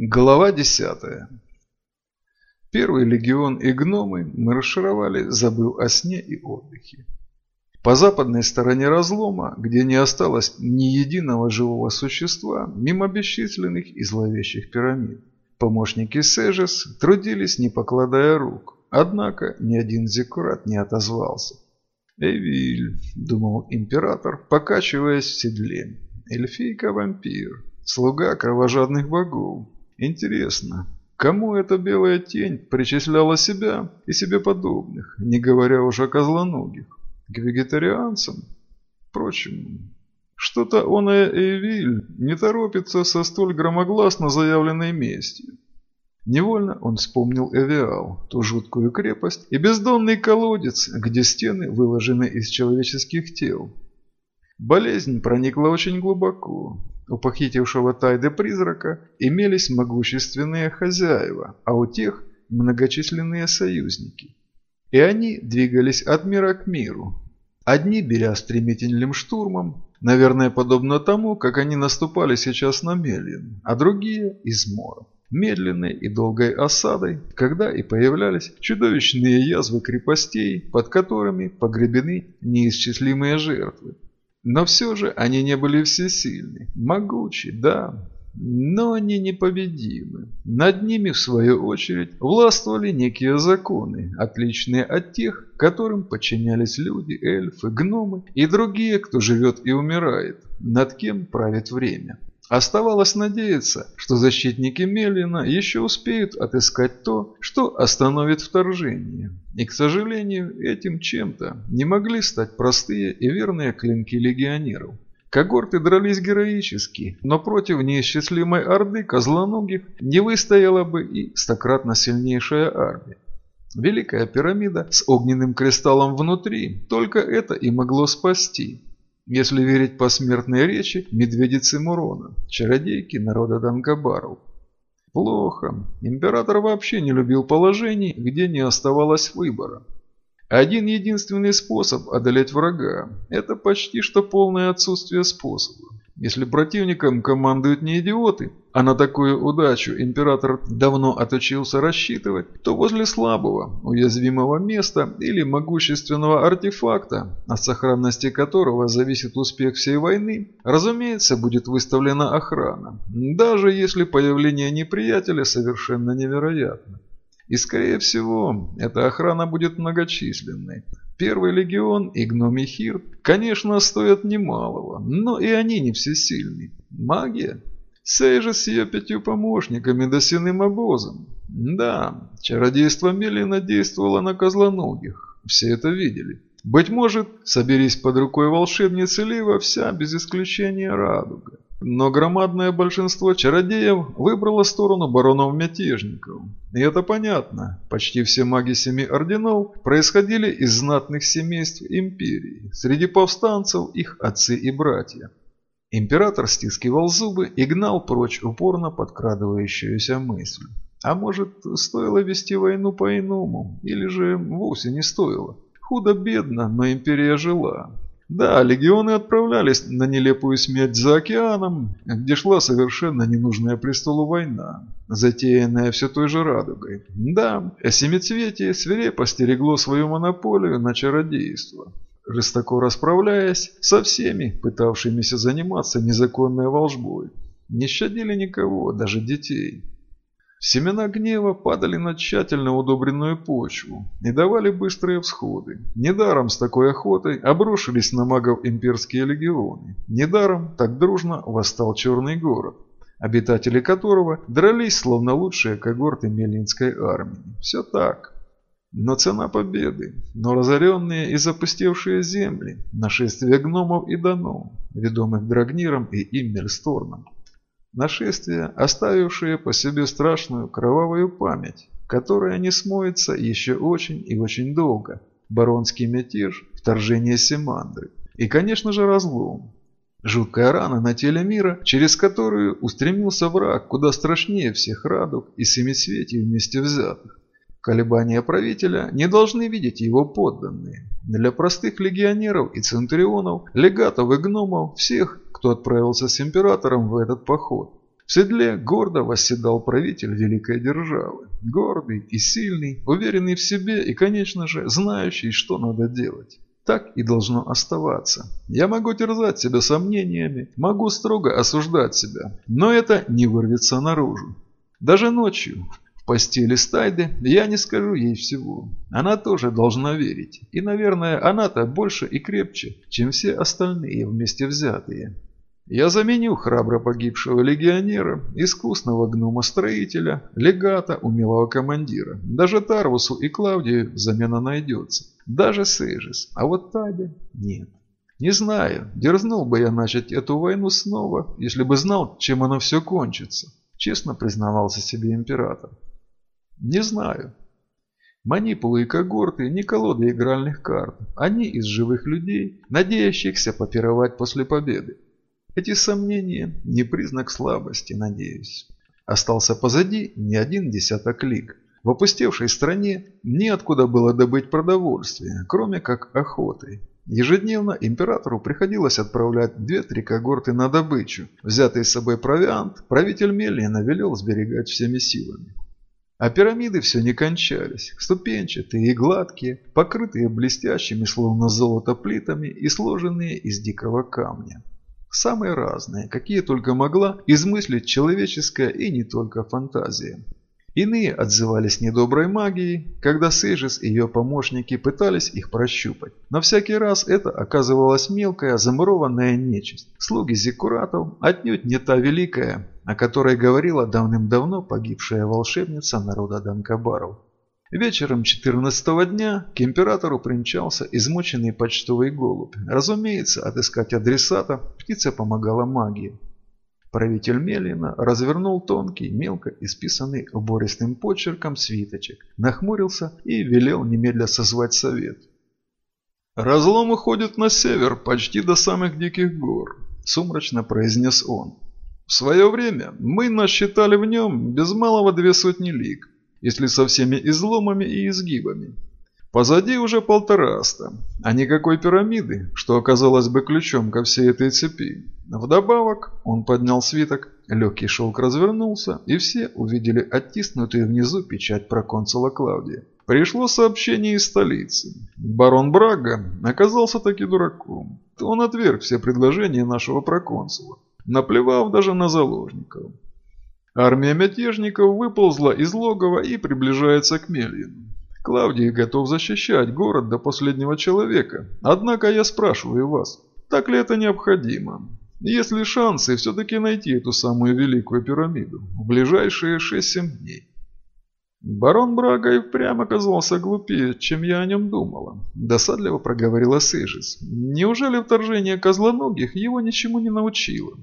Глава 10. Первый легион и гномы маршировали, забыв о сне и отдыхе. По западной стороне разлома, где не осталось ни единого живого существа, мимо бесчисленных и зловещих пирамид, помощники Сежес трудились, не покладая рук. Однако ни один зекурат не отозвался. «Эвиль», — думал император, покачиваясь в седле, — «эльфийка-вампир, слуга кровожадных богов, Интересно, кому эта белая тень причисляла себя и себе подобных, не говоря уже о козлоногих? К вегетарианцам? Впрочем, что-то он и Эвиль не торопится со столь громогласно заявленной местью. Невольно он вспомнил Эвиал, ту жуткую крепость и бездонный колодец, где стены выложены из человеческих тел. Болезнь проникла очень глубоко, у похитившего Тайды призрака имелись могущественные хозяева, а у тех многочисленные союзники. И они двигались от мира к миру. Одни беря стремительным штурмом, наверное, подобно тому, как они наступали сейчас на Мелин, а другие – измором. Медленной и долгой осадой, когда и появлялись чудовищные язвы крепостей, под которыми погребены неисчислимые жертвы, но все же они не были всесильны, могучи, да, но они непобедимы. Над ними, в свою очередь, властвовали некие законы, отличные от тех, которым подчинялись люди, эльфы, гномы и другие, кто живет и умирает, над кем правит время. Оставалось надеяться, что защитники Мелина еще успеют отыскать то, что остановит вторжение. И, к сожалению, этим чем-то не могли стать простые и верные клинки легионеров. Когорты дрались героически, но против неисчислимой орды козлоногих не выстояла бы и стократно сильнейшая армия. Великая пирамида с огненным кристаллом внутри, только это и могло спасти если верить посмертной речи медведицы Мурона, чародейки народа Дангабаров. Плохо. Император вообще не любил положений, где не оставалось выбора. Один единственный способ одолеть врага – это почти что полное отсутствие способа. Если противником командуют не идиоты, а на такую удачу император давно отучился рассчитывать, то возле слабого, уязвимого места или могущественного артефакта, от сохранности которого зависит успех всей войны, разумеется, будет выставлена охрана, даже если появление неприятеля совершенно невероятно. И скорее всего, эта охрана будет многочисленной. Первый легион и гномий Хир, конечно, стоят немалого, но и они не всесильны. Магия? Сей же с ее пятью помощниками да синым обозом. Да, чародейство Мелина действовало на козлоногих. Все это видели. Быть может, соберись под рукой волшебницы Лива вся, без исключения радуга. Но громадное большинство чародеев выбрало сторону баронов-мятежников. И это понятно. Почти все маги семи орденов происходили из знатных семейств империи. Среди повстанцев их отцы и братья. Император стискивал зубы и гнал прочь упорно подкрадывающуюся мысль. А может, стоило вести войну по-иному? Или же вовсе не стоило? Худо-бедно, но империя жила. Да, легионы отправлялись на нелепую смерть за океаном, где шла совершенно ненужная престолу война, затеянная все той же радугой. Да, семицветие свирепо стерегло свою монополию на чародейство, жестоко расправляясь со всеми, пытавшимися заниматься незаконной волжбой. Не щадили никого, даже детей. Семена гнева падали на тщательно удобренную почву и давали быстрые всходы. Недаром с такой охотой обрушились на магов имперские легионы. Недаром так дружно восстал Черный город, обитатели которого дрались словно лучшие когорты Мелинской армии. Все так. Но цена победы, но разоренные и запустевшие земли, нашествие гномов и донов, ведомых Драгниром и Иммельсторном. Нашествие, оставившее по себе страшную кровавую память, которая не смоется еще очень и очень долго. Баронский мятеж, вторжение Семандры и, конечно же, разлом. Жуткая рана на теле мира, через которую устремился враг, куда страшнее всех радуг и семисветий вместе взятых. Колебания правителя не должны видеть его подданные. Для простых легионеров и центурионов, легатов и гномов, всех, кто отправился с императором в этот поход. В седле гордо восседал правитель великой державы. Гордый и сильный, уверенный в себе и, конечно же, знающий, что надо делать. Так и должно оставаться. Я могу терзать себя сомнениями, могу строго осуждать себя, но это не вырвется наружу. Даже ночью, в постели Стайды, я не скажу ей всего. Она тоже должна верить. И, наверное, она-то больше и крепче, чем все остальные вместе взятые. Я заменю храбро погибшего легионера, искусного гнома-строителя, легата, умелого командира. Даже Тарвусу и Клавдию замена найдется. Даже Сейжис. А вот Табе нет. Не знаю, дерзнул бы я начать эту войну снова, если бы знал, чем оно все кончится. Честно признавался себе император. Не знаю. Манипулы и когорты не колоды игральных карт. Они из живых людей, надеющихся попировать после победы. Эти сомнения не признак слабости, надеюсь. Остался позади не один десяток лиг. В опустевшей стране неоткуда было добыть продовольствие, кроме как охоты. Ежедневно императору приходилось отправлять две-три когорты на добычу. Взятый с собой провиант правитель Мельнина велел сберегать всеми силами. А пирамиды все не кончались, ступенчатые и гладкие, покрытые блестящими, словно золото плитами и сложенные из дикого камня. Самые разные, какие только могла измыслить человеческая и не только фантазия. Иные отзывались недоброй магией, когда Сейжис и ее помощники пытались их прощупать. На всякий раз это оказывалась мелкая замурованная нечисть. Слуги зиккуратов отнюдь не та великая, о которой говорила давным-давно погибшая волшебница народа Данкабаров. Вечером 14 дня к императору примчался измученный почтовый голубь. Разумеется, отыскать адресата птица помогала магии. Правитель Мелина развернул тонкий, мелко исписанный убористым почерком свиточек, нахмурился и велел немедля созвать совет. «Разлом уходит на север, почти до самых диких гор», – сумрачно произнес он. «В свое время мы насчитали в нем без малого две сотни лиг если со всеми изломами и изгибами. Позади уже полтораста, а никакой пирамиды, что оказалось бы ключом ко всей этой цепи. Вдобавок он поднял свиток, легкий шелк развернулся, и все увидели оттиснутую внизу печать проконсула Клавдия. Пришло сообщение из столицы. Барон Брага оказался таки дураком. Он отверг все предложения нашего проконсула, наплевав даже на заложников. Армия мятежников выползла из логова и приближается к Мельину. Клавдий готов защищать город до последнего человека. Однако я спрашиваю вас, так ли это необходимо? Есть ли шансы все-таки найти эту самую великую пирамиду в ближайшие 6-7 дней? Барон Брага и прямо оказался глупее, чем я о нем думала. Досадливо проговорила Сейжис. Неужели вторжение козлоногих его ничему не научило?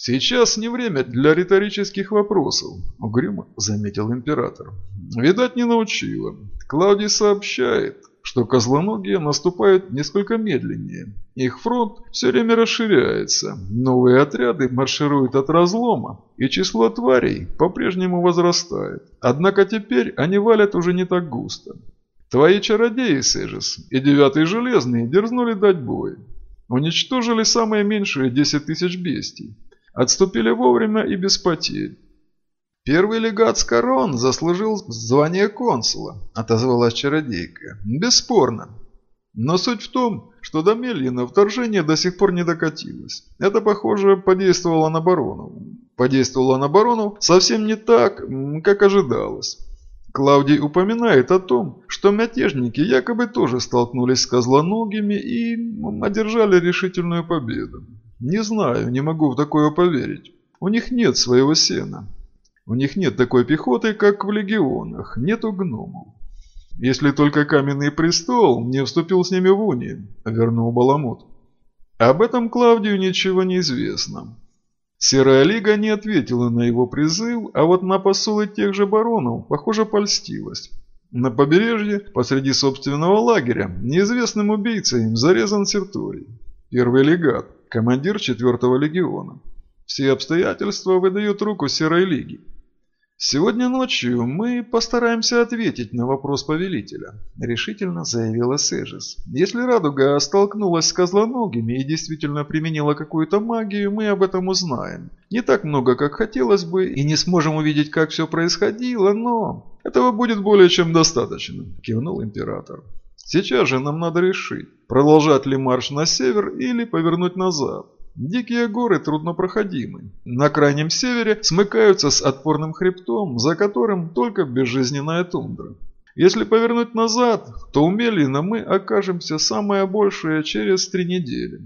«Сейчас не время для риторических вопросов», – угрюмо заметил император. «Видать, не научила. Клавдий сообщает, что козлоногие наступают несколько медленнее. Их фронт все время расширяется, новые отряды маршируют от разлома, и число тварей по-прежнему возрастает. Однако теперь они валят уже не так густо. Твои чародеи, Сежис, и девятый железный дерзнули дать бой. Уничтожили самое меньшее 10 тысяч бестий. Отступили вовремя и без потерь. «Первый легат Скорон заслужил звание консула», – отозвалась чародейка. «Бесспорно. Но суть в том, что до Мельина вторжение до сих пор не докатилось. Это, похоже, подействовало на баронов. Подействовало на баронов совсем не так, как ожидалось. Клавдий упоминает о том, что мятежники якобы тоже столкнулись с козлоногими и одержали решительную победу. Не знаю, не могу в такое поверить. У них нет своего сена. У них нет такой пехоты, как в легионах, нету гномов. Если только каменный престол не вступил с ними в унию, вернул Баламут. Об этом Клавдию ничего не известно. Серая Лига не ответила на его призыв, а вот на посулы тех же баронов, похоже, польстилась. На побережье, посреди собственного лагеря, неизвестным убийцей зарезан Серторий, первый легат командир 4-го легиона. Все обстоятельства выдают руку Серой Лиги. «Сегодня ночью мы постараемся ответить на вопрос повелителя», – решительно заявила Сежис. «Если Радуга столкнулась с козлоногими и действительно применила какую-то магию, мы об этом узнаем. Не так много, как хотелось бы, и не сможем увидеть, как все происходило, но этого будет более чем достаточно», – кивнул император. «Сейчас же нам надо решить, продолжать ли марш на север или повернуть назад». Дикие горы труднопроходимы. На крайнем севере смыкаются с отпорным хребтом, за которым только безжизненная тундра. Если повернуть назад, то у мы окажемся самое большее через три недели.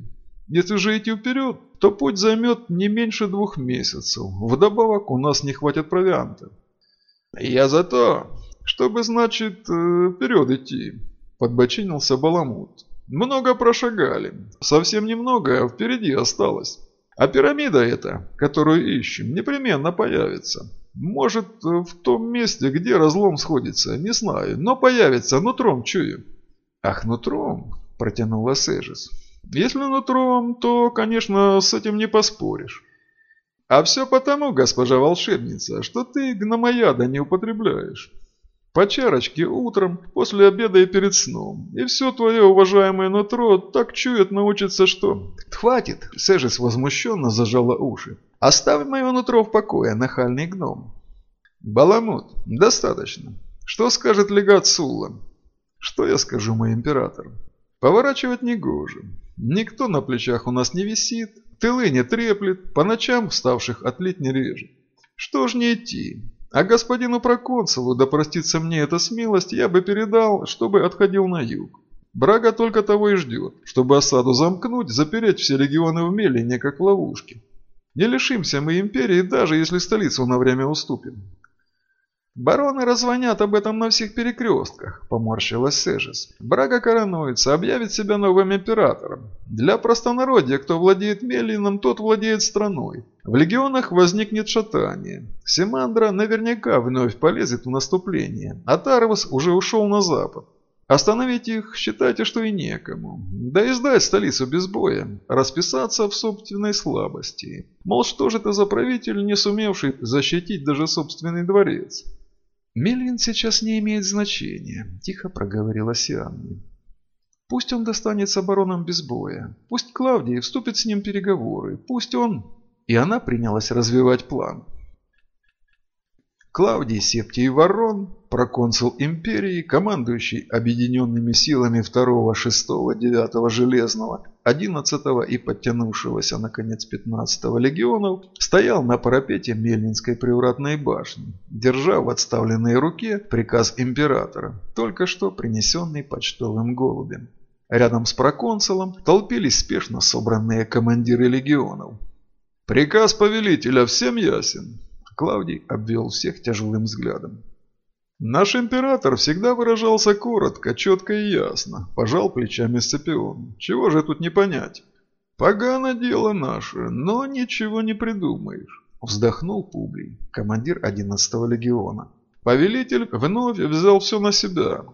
Если же идти вперед, то путь займет не меньше двух месяцев. Вдобавок у нас не хватит провианта. «Я за то, чтобы, значит, э, вперед идти», – подбочинился Баламут. Много прошагали. Совсем немного, впереди осталось. А пирамида эта, которую ищем, непременно появится. Может, в том месте, где разлом сходится, не знаю, но появится, нутром чую. Ах, нутром, протянула Сежис. Если нутром, то, конечно, с этим не поспоришь. А все потому, госпожа волшебница, что ты гномояда не употребляешь. По чарочке утром, после обеда и перед сном. И все твое уважаемое нутро так чует научится, что... Хватит, Сежис возмущенно зажала уши. Оставь мое нутро в покое, нахальный гном. Баламут, достаточно. Что скажет легат Сулла? Что я скажу, мой император? Поворачивать не гоже. Никто на плечах у нас не висит, тылы не треплет, по ночам вставших отлить не режет. Что ж не идти? А господину проконсулу, да простится мне эта смелость, я бы передал, чтобы отходил на юг. Брага только того и ждет, чтобы осаду замкнуть, запереть все регионы в Мелине, как в ловушке. Не лишимся мы империи, даже если столицу на время уступим. «Бароны развонят об этом на всех перекрестках», – поморщилась Сежис. «Брага коронуется, объявит себя новым императором. Для простонародья, кто владеет Мелином, тот владеет страной. В легионах возникнет шатание. Семандра наверняка вновь полезет в наступление, а Тарвус уже ушел на запад. Остановить их считайте, что и некому. Да и сдать столицу без боя, расписаться в собственной слабости. Мол, что же это за правитель, не сумевший защитить даже собственный дворец? «Мелин сейчас не имеет значения», – тихо проговорила Сианни. «Пусть он достанется бароном без боя. Пусть Клавдий вступит с ним переговоры. Пусть он...» И она принялась развивать план. Клавдий Септий Ворон, проконсул империи, командующий объединенными силами 2, 6, 9 Железного, 11 и подтянувшегося, наконец, 15 легионов, стоял на парапете Мельнинской привратной башни, держа в отставленной руке приказ императора, только что принесенный почтовым голубем. Рядом с проконсулом толпились спешно собранные командиры легионов. «Приказ повелителя всем ясен», Клавдий обвел всех тяжелым взглядом. «Наш император всегда выражался коротко, четко и ясно», – пожал плечами Сципион. «Чего же тут не понять?» «Погано дело наше, но ничего не придумаешь», – вздохнул Публий, командир 11-го легиона. «Повелитель вновь взял все на себя.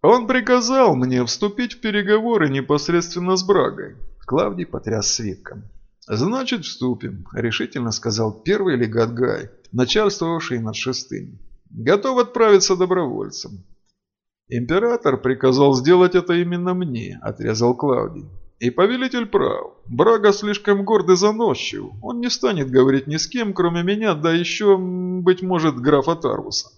Он приказал мне вступить в переговоры непосредственно с Брагой». Клавдий потряс свитком. «Значит, вступим», – решительно сказал первый легат Гай, начальствовавший над шестыми. «Готов отправиться добровольцем». «Император приказал сделать это именно мне», – отрезал Клавдий. «И повелитель прав. Брага слишком горд и заносчив. Он не станет говорить ни с кем, кроме меня, да еще, быть может, графа Тарвуса».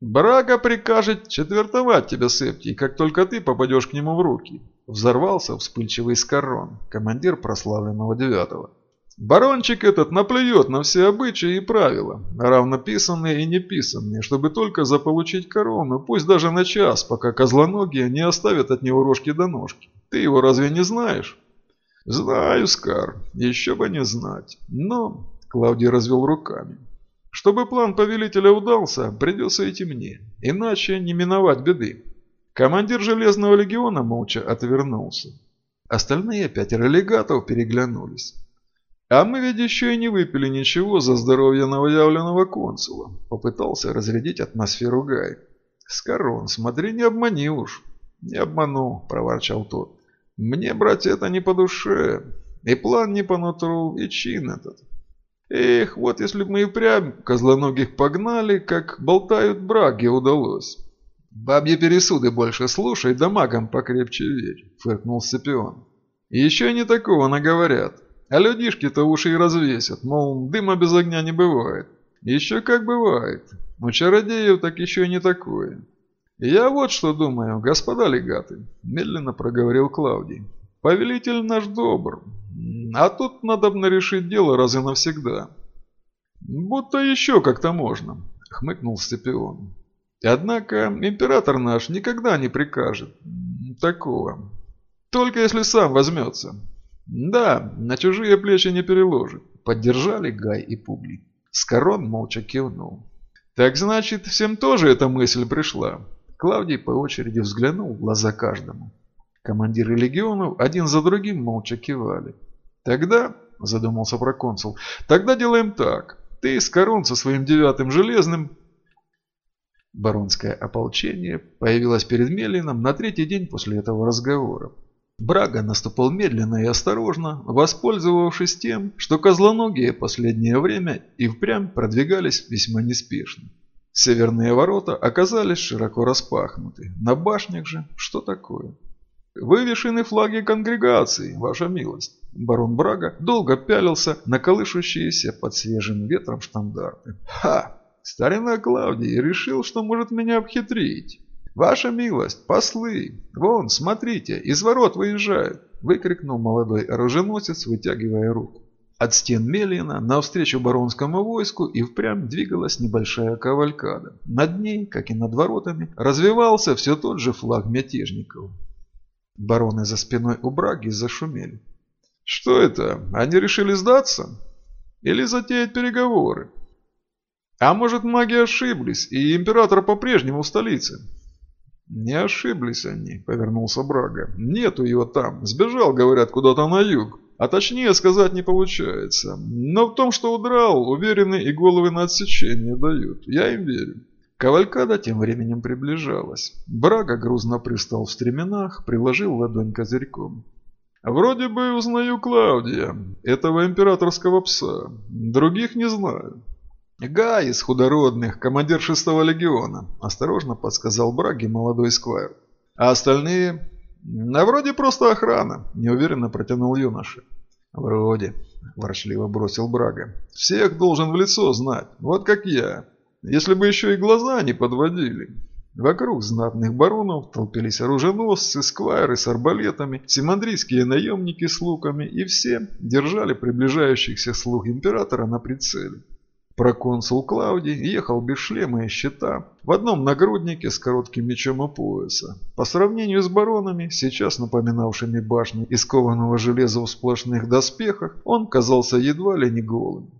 «Брага прикажет четвертовать тебя, Септий, как только ты попадешь к нему в руки», Взорвался вспыльчивый Скорон, командир прославленного девятого. Барончик этот наплюет на все обычаи и правила, равнописанные и неписанные, чтобы только заполучить корону, пусть даже на час, пока козлоногие не оставят от него рожки до ножки. Ты его разве не знаешь? Знаю, Скар, еще бы не знать. Но, Клавдий развел руками. Чтобы план повелителя удался, придется идти мне, иначе не миновать беды. Командир Железного легиона молча отвернулся. Остальные пятеро легатов переглянулись. «А мы ведь еще и не выпили ничего за здоровье новоявленного консула», – попытался разрядить атмосферу Гай. «Скорон, смотри, не обмани уж». «Не обману», – проворчал тот. «Мне, братья, это не по душе. И план не по нутру, и чин этот». Эх, вот если бы мы и прям козлоногих погнали, как болтают браги удалось. Бабьи пересуды больше слушай, да магам покрепче верь, фыркнул Сципион. И еще не такого наговорят. А людишки-то уши и развесят, мол, дыма без огня не бывает. Еще как бывает. У чародеев так еще и не такое. «Я вот что думаю, господа легаты», – медленно проговорил Клавдий. «Повелитель наш добр, а тут надо бы решить дело раз и навсегда». «Будто еще как-то можно», – хмыкнул Степион. «Однако император наш никогда не прикажет такого. Только если сам возьмется. Да, на чужие плечи не переложит», – поддержали Гай и Публий. Скорон молча кивнул. «Так значит, всем тоже эта мысль пришла?» Клавдий по очереди взглянул в глаза каждому. Командиры легионов один за другим молча кивали. «Тогда», — задумался проконсул, — «тогда делаем так. Ты с корон со своим девятым железным...» Баронское ополчение появилось перед Мелином на третий день после этого разговора. Брага наступал медленно и осторожно, воспользовавшись тем, что козлоногие последнее время и впрямь продвигались весьма неспешно. Северные ворота оказались широко распахнуты. На башнях же что такое? Вывешены флаги конгрегации, ваша милость. Барон Брага долго пялился на колышущиеся под свежим ветром штандарты. Ха! Старина Клавдий решил, что может меня обхитрить. «Ваша милость, послы! Вон, смотрите, из ворот выезжают!» – выкрикнул молодой оруженосец, вытягивая руку. От стен Мелина навстречу баронскому войску и впрямь двигалась небольшая кавалькада. Над ней, как и над воротами, развивался все тот же флаг мятежников. Бароны за спиной у Браги зашумели. «Что это? Они решили сдаться? Или затеять переговоры? А может маги ошиблись, и император по-прежнему в столице?» «Не ошиблись они», — повернулся Брага. «Нету его там. Сбежал, говорят, куда-то на юг. А точнее сказать не получается. Но в том, что удрал, уверены и головы на отсечение дают. Я им верю. Кавалькада тем временем приближалась. Брага грузно пристал в стременах, приложил ладонь козырьком. «Вроде бы узнаю Клаудия, этого императорского пса. Других не знаю». «Гай из худородных, командир шестого легиона», – осторожно подсказал Браге молодой сквайр. «А остальные «Да вроде просто охрана», – неуверенно протянул юноша. «Вроде», – ворчливо бросил Брага. «Всех должен в лицо знать, вот как я. Если бы еще и глаза не подводили». Вокруг знатных баронов толпились оруженосцы, сквайры с арбалетами, симандрийские наемники с луками, и все держали приближающихся слуг императора на прицеле. Проконсул Клаудий ехал без шлема и щита, в одном нагруднике с коротким мечом у пояса. По сравнению с баронами, сейчас напоминавшими башни из кованого железа в сплошных доспехах, он казался едва ли не голым.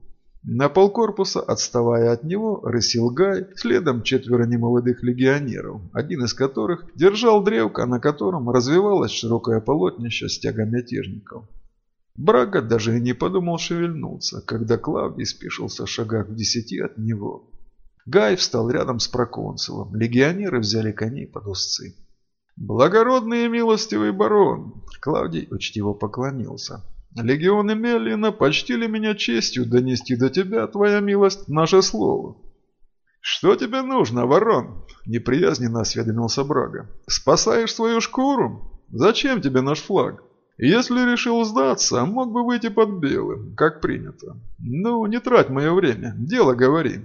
На полкорпуса, отставая от него, рысил Гай, следом четверо немолодых легионеров, один из которых держал древко, на котором развивалось широкое полотнище стяга мятежников. Брага даже и не подумал шевельнуться, когда Клавдий спешился в шагах в десяти от него. Гай встал рядом с проконсулом. Легионеры взяли коней под узцы. «Благородный и милостивый барон!» Клавдий учтиво поклонился. «Легионы Меллина почтили меня честью донести до тебя, твоя милость, наше слово». «Что тебе нужно, ворон?» – неприязненно осведомился Брага. «Спасаешь свою шкуру? Зачем тебе наш флаг?» Если решил сдаться, мог бы выйти под белым, как принято. Ну, не трать мое время, дело говори.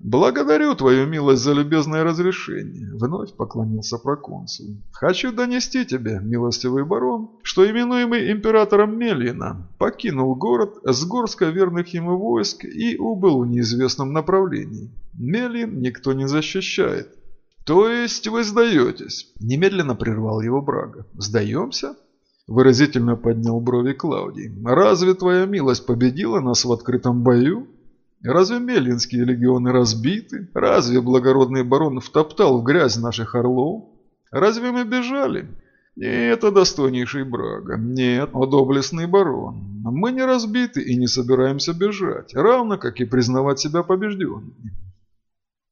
Благодарю твою милость за любезное разрешение, вновь поклонился проконсул. Хочу донести тебе, милостивый барон, что именуемый императором Мелина покинул город с горска верных ему войск и убыл в неизвестном направлении. Мелин никто не защищает. То есть вы сдаетесь? Немедленно прервал его Брага. Сдаемся? Выразительно поднял брови Клаудий. «Разве твоя милость победила нас в открытом бою? Разве мелинские легионы разбиты? Разве благородный барон втоптал в грязь наших орлов? Разве мы бежали?» «Нет, это достойнейший Брага. Нет, о доблестный барон. Мы не разбиты и не собираемся бежать, равно как и признавать себя побежденными».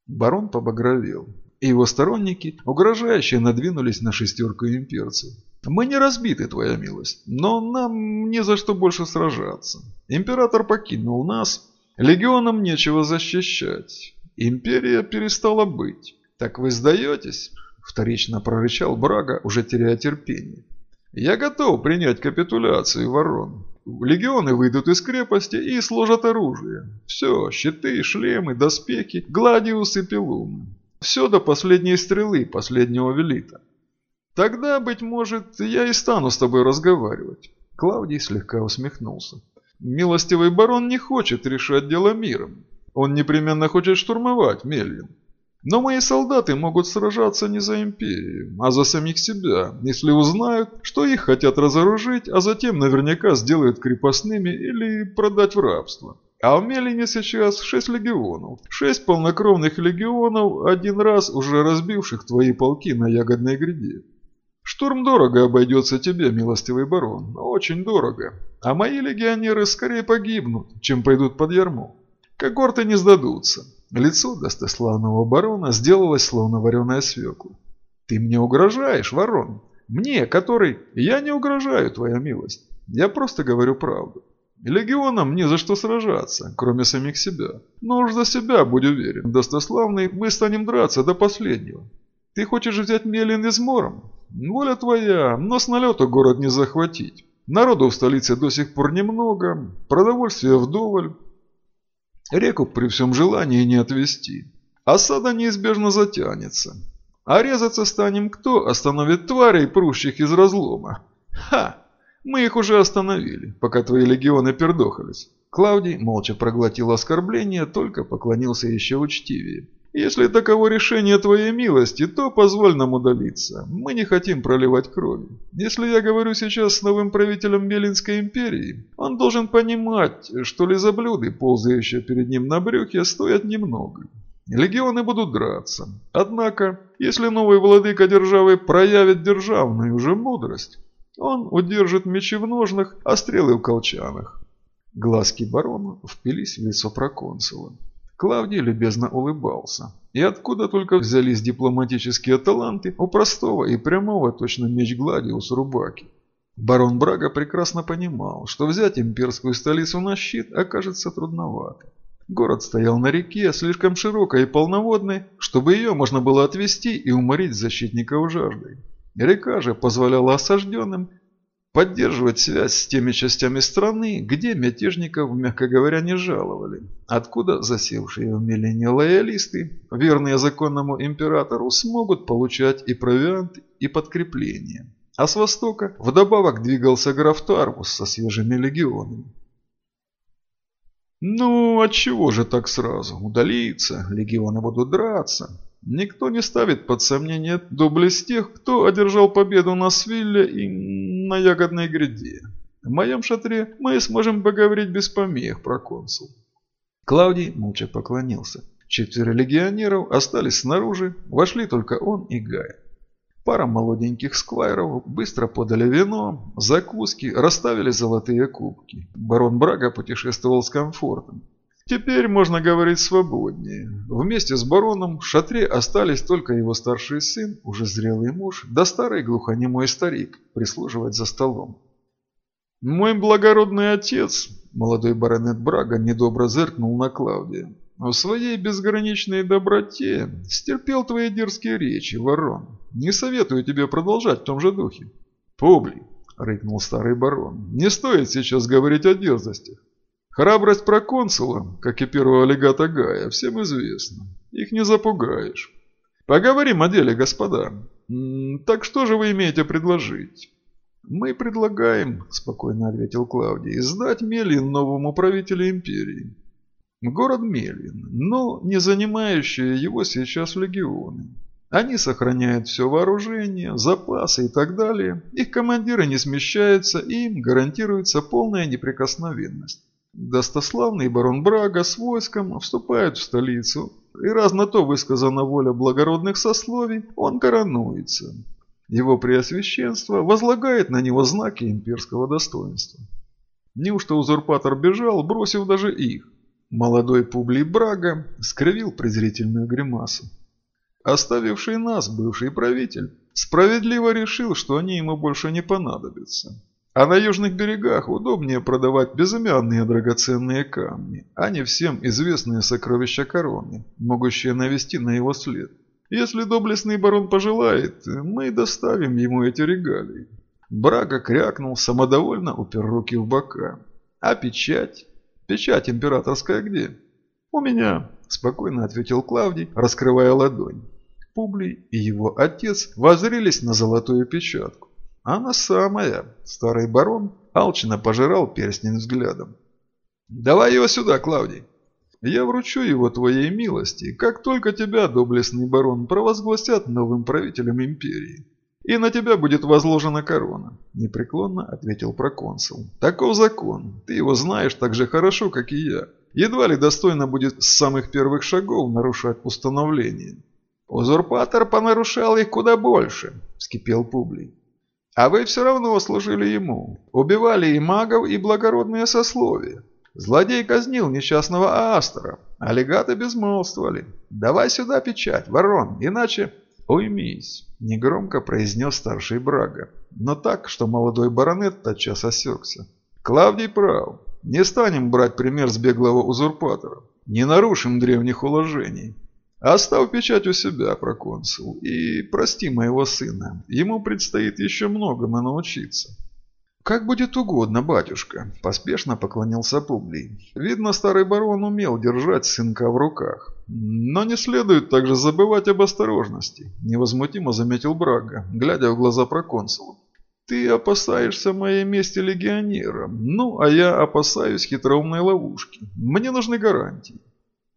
Барон побагровел. И его сторонники угрожающе надвинулись на шестерку имперцев. Мы не разбиты, твоя милость, но нам не за что больше сражаться. Император покинул нас, Легионам нечего защищать. Империя перестала быть. Так вы сдаетесь? Вторично прорычал Брага, уже теряя терпение. Я готов принять капитуляцию, ворон. Легионы выйдут из крепости и сложат оружие. Все, щиты, шлемы, доспехи, гладиусы, пилумы. Все до последней стрелы, последнего велита. Тогда, быть может, я и стану с тобой разговаривать. Клавдий слегка усмехнулся. Милостивый барон не хочет решать дело миром. Он непременно хочет штурмовать Мельвин. Но мои солдаты могут сражаться не за империю, а за самих себя, если узнают, что их хотят разоружить, а затем наверняка сделают крепостными или продать в рабство. А в Мелине сейчас шесть легионов. Шесть полнокровных легионов, один раз уже разбивших твои полки на ягодной гряде. Штурм дорого обойдется тебе, милостивый барон, очень дорого. А мои легионеры скорее погибнут, чем пойдут под ярмо. Когорты не сдадутся. Лицо достославного барона сделалось словно вареная свекла. «Ты мне угрожаешь, ворон? Мне, который... Я не угрожаю, твоя милость. Я просто говорю правду. Легионам не за что сражаться, кроме самих себя. Но уж за себя, будь уверен, достославный, мы станем драться до последнего. Ты хочешь взять Мелин измором? Воля твоя, но с налету город не захватить. Народу в столице до сих пор немного, продовольствия вдоволь, Реку при всем желании не отвести. Осада неизбежно затянется. А резаться станем кто остановит тварей, прущих из разлома? Ха! Мы их уже остановили, пока твои легионы пердохались. Клавдий молча проглотил оскорбление, только поклонился еще учтивее. Если таково решение твоей милости, то позволь нам удалиться. Мы не хотим проливать крови. Если я говорю сейчас с новым правителем Белинской империи, он должен понимать, что лизоблюды, ползающие перед ним на брюхе, стоят немного. Легионы будут драться. Однако, если новый владыка державы проявит державную уже мудрость, он удержит мечи в ножнах, а стрелы в колчанах. Глазки барона впились в лицо проконсула. Клавдий любезно улыбался. И откуда только взялись дипломатические таланты у простого и прямого точно меч Гладиус Рубаки. Барон Брага прекрасно понимал, что взять имперскую столицу на щит окажется трудновато. Город стоял на реке, слишком широкой и полноводной, чтобы ее можно было отвести и уморить защитников жаждой. Река же позволяла осажденным поддерживать связь с теми частями страны, где мятежников, мягко говоря, не жаловали. Откуда засевшие в Милене лоялисты, верные законному императору, смогут получать и провиант, и подкрепление. А с востока вдобавок двигался граф Тарвус со свежими легионами. «Ну, отчего же так сразу? Удалиться, легионы будут драться». Никто не ставит под сомнение доблесть тех, кто одержал победу на Свилле и на Ягодной гряде. В моем шатре мы сможем поговорить без помех, проконсул. Клавдий молча поклонился. Четверо легионеров остались снаружи, вошли только он и Гай. Пара молоденьких сквайров быстро подали вино, закуски, расставили золотые кубки. Барон Брага путешествовал с комфортом. Теперь можно говорить свободнее. Вместе с бароном в шатре остались только его старший сын, уже зрелый муж, да старый глухонемой старик, прислуживать за столом. «Мой благородный отец», – молодой баронет Брага недобро зыркнул на Клавдия, – «в своей безграничной доброте стерпел твои дерзкие речи, ворон. Не советую тебе продолжать в том же духе». «Публий», – рыкнул старый барон, – «не стоит сейчас говорить о дерзостях. Храбрость проконсула, как и первого легата Гая, всем известна. Их не запугаешь. Поговорим о деле, господа. Так что же вы имеете предложить? Мы предлагаем, спокойно ответил Клавдий, сдать Мелин новому правителю империи. Город Мелин, но не занимающие его сейчас легионы. Они сохраняют все вооружение, запасы и так далее. Их командиры не смещаются, и им гарантируется полная неприкосновенность. Достославный барон Брага с войском вступает в столицу, и раз на то высказана воля благородных сословий, он коронуется. Его преосвященство возлагает на него знаки имперского достоинства. Неужто узурпатор бежал, бросив даже их? Молодой Публий Брага скривил презрительную гримасу. Оставивший нас бывший правитель справедливо решил, что они ему больше не понадобятся. А на южных берегах удобнее продавать безымянные драгоценные камни, а не всем известные сокровища короны, могущие навести на его след. Если доблестный барон пожелает, мы доставим ему эти регалии. Брага крякнул, самодовольно упер руки в бока. А печать? Печать императорская где? У меня, спокойно ответил Клавдий, раскрывая ладонь. Публий и его отец воззрелись на золотую печатку. Она самая. Старый барон алчно пожирал перстень взглядом. «Давай его сюда, Клавдий. Я вручу его твоей милости, как только тебя, доблестный барон, провозгласят новым правителем империи. И на тебя будет возложена корона», – непреклонно ответил проконсул. «Таков закон. Ты его знаешь так же хорошо, как и я. Едва ли достойно будет с самых первых шагов нарушать установление». «Узурпатор понарушал их куда больше», – вскипел Публий. «А вы все равно служили ему. Убивали и магов, и благородные сословия. Злодей казнил несчастного Астера, а легаты безмолвствовали. Давай сюда печать, ворон, иначе...» «Уймись», – негромко произнес старший Брага, но так, что молодой баронет тотчас осекся. «Клавдий прав. Не станем брать пример с беглого узурпатора. Не нарушим древних уложений. Оставь печать у себя, проконсул, и прости моего сына. Ему предстоит еще многому научиться». «Как будет угодно, батюшка», – поспешно поклонился Публий. Видно, старый барон умел держать сынка в руках. «Но не следует также забывать об осторожности», – невозмутимо заметил Брага, глядя в глаза проконсулу. «Ты опасаешься моей мести легионера, ну, а я опасаюсь хитроумной ловушки. Мне нужны гарантии».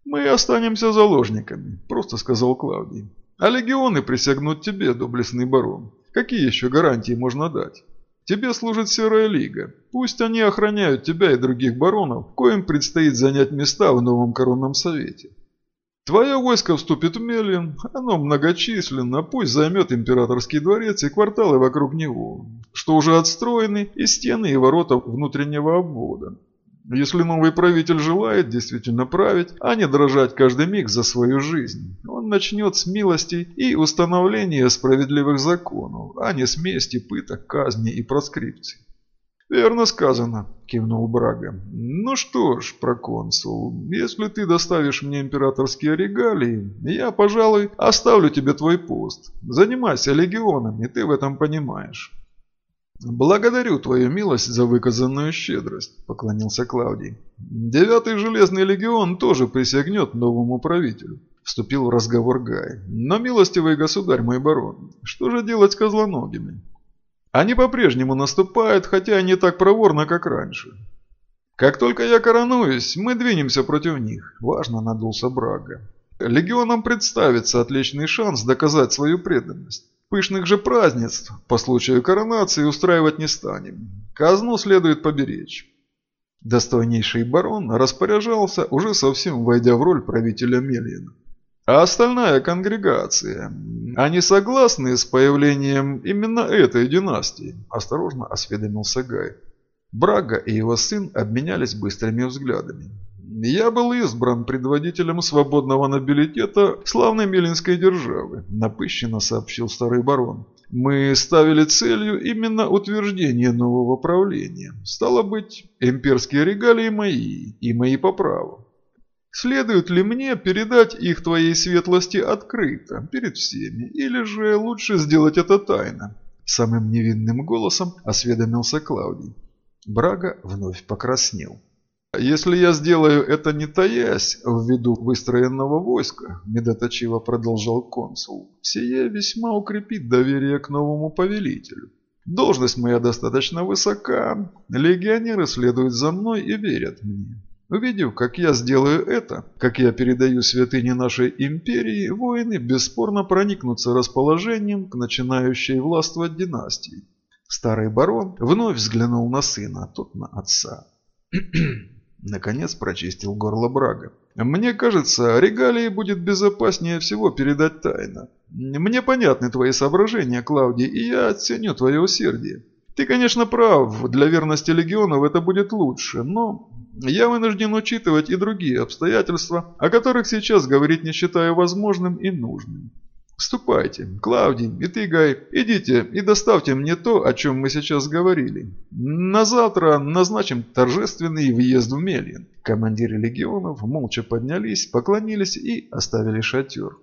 «Мы останемся заложниками», – просто сказал Клавдий. «А легионы присягнут тебе, доблестный барон. Какие еще гарантии можно дать?» Тебе служит Серая Лига. Пусть они охраняют тебя и других баронов, коим предстоит занять места в новом коронном совете. Твое войско вступит в Мелин, оно многочисленно, пусть займет императорский дворец и кварталы вокруг него, что уже отстроены и стены и ворота внутреннего обвода. Если новый правитель желает действительно править, а не дрожать каждый миг за свою жизнь, он начнет с милости и установления справедливых законов, а не с мести, пыток, казни и проскрипций. «Верно сказано», – кивнул Брага. «Ну что ж, проконсул, если ты доставишь мне императорские регалии, я, пожалуй, оставлю тебе твой пост. Занимайся легионами, ты в этом понимаешь». «Благодарю твою милость за выказанную щедрость», – поклонился Клавдий. «Девятый Железный легион тоже присягнет новому правителю», – вступил в разговор Гай. «Но, милостивый государь мой барон, что же делать с козлоногими? Они по-прежнему наступают, хотя не так проворно, как раньше. Как только я коронуюсь, мы двинемся против них», – важно надулся Брага. «Легионам представится отличный шанс доказать свою преданность». Пышных же празднеств по случаю коронации устраивать не станем. Казну следует поберечь. Достойнейший барон распоряжался, уже совсем войдя в роль правителя Мельина. А остальная конгрегация, они согласны с появлением именно этой династии? Осторожно осведомился Гай. Брага и его сын обменялись быстрыми взглядами. Я был избран предводителем свободного нобилитета славной Мелинской державы, напыщенно сообщил старый барон. Мы ставили целью именно утверждение нового правления. Стало быть, имперские регалии мои и мои по праву. Следует ли мне передать их твоей светлости открыто, перед всеми, или же лучше сделать это тайно? Самым невинным голосом осведомился Клавдий. Брага вновь покраснел. «Если я сделаю это не таясь в виду выстроенного войска», – медоточиво продолжал консул, – «сие весьма укрепит доверие к новому повелителю. Должность моя достаточно высока, легионеры следуют за мной и верят мне. Увидев, как я сделаю это, как я передаю святыни нашей империи, воины бесспорно проникнутся расположением к начинающей властвовать династии». Старый барон вновь взглянул на сына, тот на отца. Наконец прочистил горло Брага. «Мне кажется, регалии будет безопаснее всего передать тайно. Мне понятны твои соображения, Клавдий, и я оценю твое усердие. Ты, конечно, прав, для верности легионов это будет лучше, но я вынужден учитывать и другие обстоятельства, о которых сейчас говорить не считаю возможным и нужным. Ступайте, Клавдий и ты, Гай, идите и доставьте мне то, о чем мы сейчас говорили. На завтра назначим торжественный въезд в Мельин». Командиры легионов молча поднялись, поклонились и оставили шатер.